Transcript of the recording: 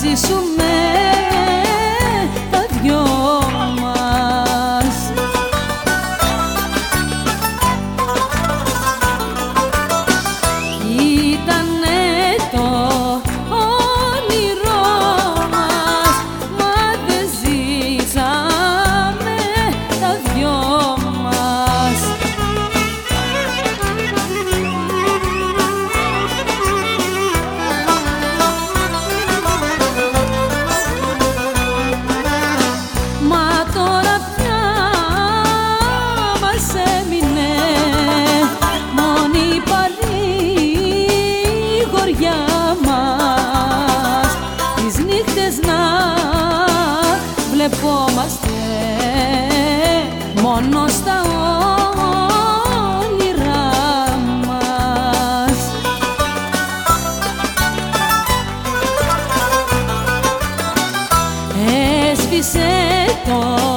ζήσουμε βρισκόμαστε μόνο στα όνειρά μας. Έσβησε το